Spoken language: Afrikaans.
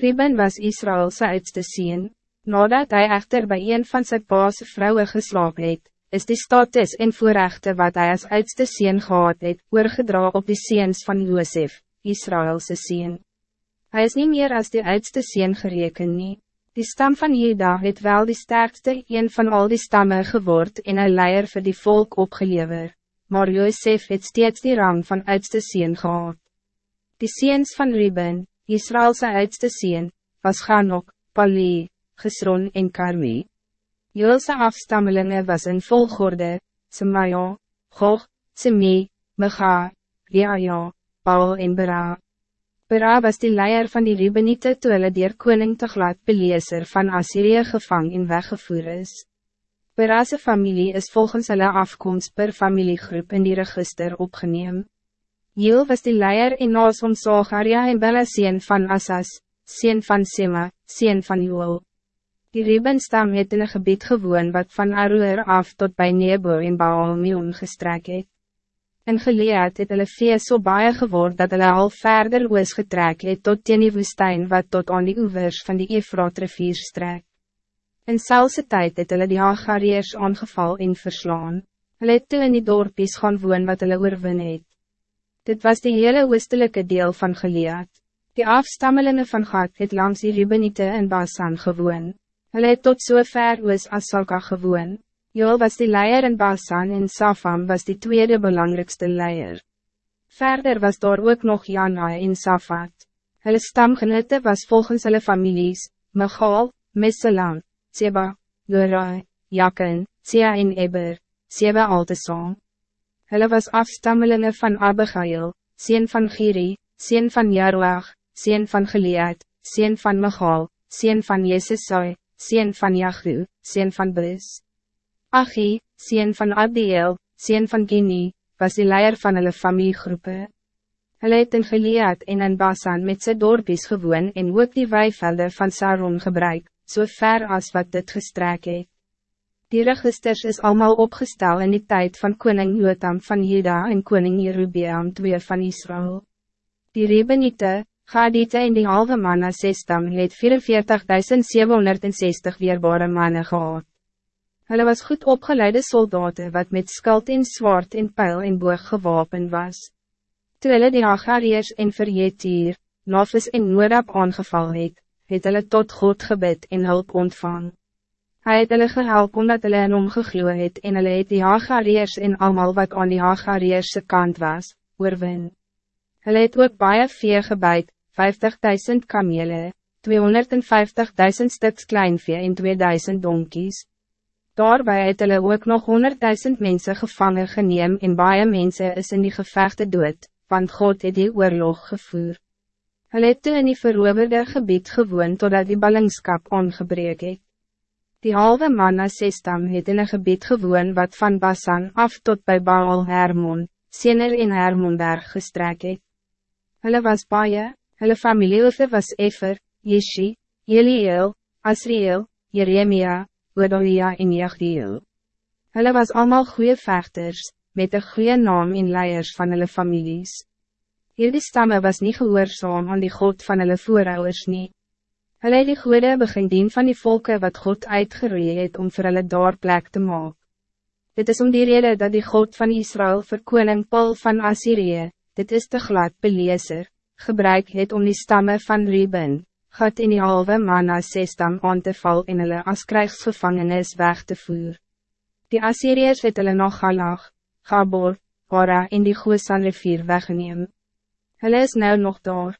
Reuben was Israëls oudste sien. Nadat hij echter bij een van zijn pa's vrouwen geslapen het, is die status en voorrechte wat hij als oudste sien gehad het, oorgedra op die seens van Josef, Israëlse sien. Hij is niet meer als de oudste sien gereken nie. Die stam van Juda het wel die sterkste een van al die stammen geword en een leier voor die volk opgelever, maar Josef het steeds die rang van oudste sien gehad. Die seens van Ruben, Israëlse oudste sien, was Ganok, Pali, Gesron en Karmi. Joelse afstammelingen was in volgorde, Semaja, Gog, Semi, Mega, Reaja, Paul en Bera. Bera was die leier van die Rubenite toe hulle dier koning te glad beleeser van Assyrië gevang en weggevoer is. Bera'se familie is volgens hulle afkomst per familiegroep in die register opgeneem. Jeel was die leier en naas om Sagaria en Bella sien van Asas, sien van Sema, sien van Joel. Die Rebenstam het in een gebied gewoon wat van Aroer af tot bij Nebo en Baalmeon gestrek het. In geleerd het hulle vee so baie geword dat hulle al verder oos getrek het tot teen die woestijn wat tot aan die oevers van die Efraat rivier strek. In selse tijd het hulle die Hagariërs aangeval en verslaan. Hulle het toe in die dorpies gaan woon wat hulle oorwin het. Dit was die hele oostelike deel van geleerd. Die afstammelingen van God het langs die Rubenite in Basan gewoon. Hulle het tot so ver oos as Salka gewoon. Joel was die leier in Basan en Safam was die tweede belangrijkste leier. Verder was daar ook nog Janai en Safat. Hulle stamgenote was volgens hulle families, Michal, Meselam, Seba, Jorai, Jakin, Sia en Eber, Seba al te saam. Hulle was afstammelingen van Abigail, sien van Giri, sien van Jaroag, sien van Gilead, sien van Michal, sien van Jesesai, sien van Jachu, sien van Bus. Achi, sien van Abdiel, sien van Gini, was die leier van hulle familiegroepen. Hulle het in Gilead en in Basan met sy dorpies gewoon en ook die weivelde van Saron gebruik, so ver as wat dit gestrek het. Die registers is allemaal opgesteld in die tijd van koning Jotam van Juda en koning Jerubiam twee van Israël. Die Rebenite, Gadite en die halve man as sestam het 44.760 weerbare mannen gehad. Hulle was goed opgeleide soldaten wat met skuld en zwaard en pijl en boog gewapen was. Toe hulle die Hagariërs en Verjeetier, Nafis en Noorab aangeval het, het hulle tot God gebid en hulp ontvang. Hij het hulle gehelp omdat hulle in hom gegloe het en hulle het die Hagariërs en allemaal wat aan die Hagariërs kant was, oorwin. Hulle het ook baie vee gebuid, 50.000 kamele, 250.000 stuks kleinvee en 2000 donkies. Daarbij het hulle ook nog 100.000 mensen gevangen geneem en baie mense is in die gevechte dood, want God het die oorlog gevoer. Hulle het toe in die veroverde gebied gewoon totdat die ballingskap ongebreek het. Die halve man as Sestam het in een gebied gewoon wat van Basan af tot bij Baal Hermon, Sener in Hermonberg gestrek het. Hulle was baie, Hulle familiehoofde was Efer, Jeshi, Eliel, Asriel, Jeremia, Odalia en Jagdiel. Hulle was allemaal goede vechters, met een goede naam en leiers van hulle families. Hierdie stamme was niet gehoorzaam aan die God van hulle voorouders nie. Hulle het die goede begin dien van die volken wat God uitgeroeid het om vir hulle daar plek te maken. Dit is om die reden dat die God van Israël vir koning Paul van Assyrië, dit is te glad beleeser, gebruik het om die stammen van Ruben, God in die halve man as stam aan te val en hulle as krijgsgevangenis weg te voer. Die Assyriërs het hulle nog Galach, Gabor, Hora en die Goosan rivier weggeneem. Hulle is nou nog daar.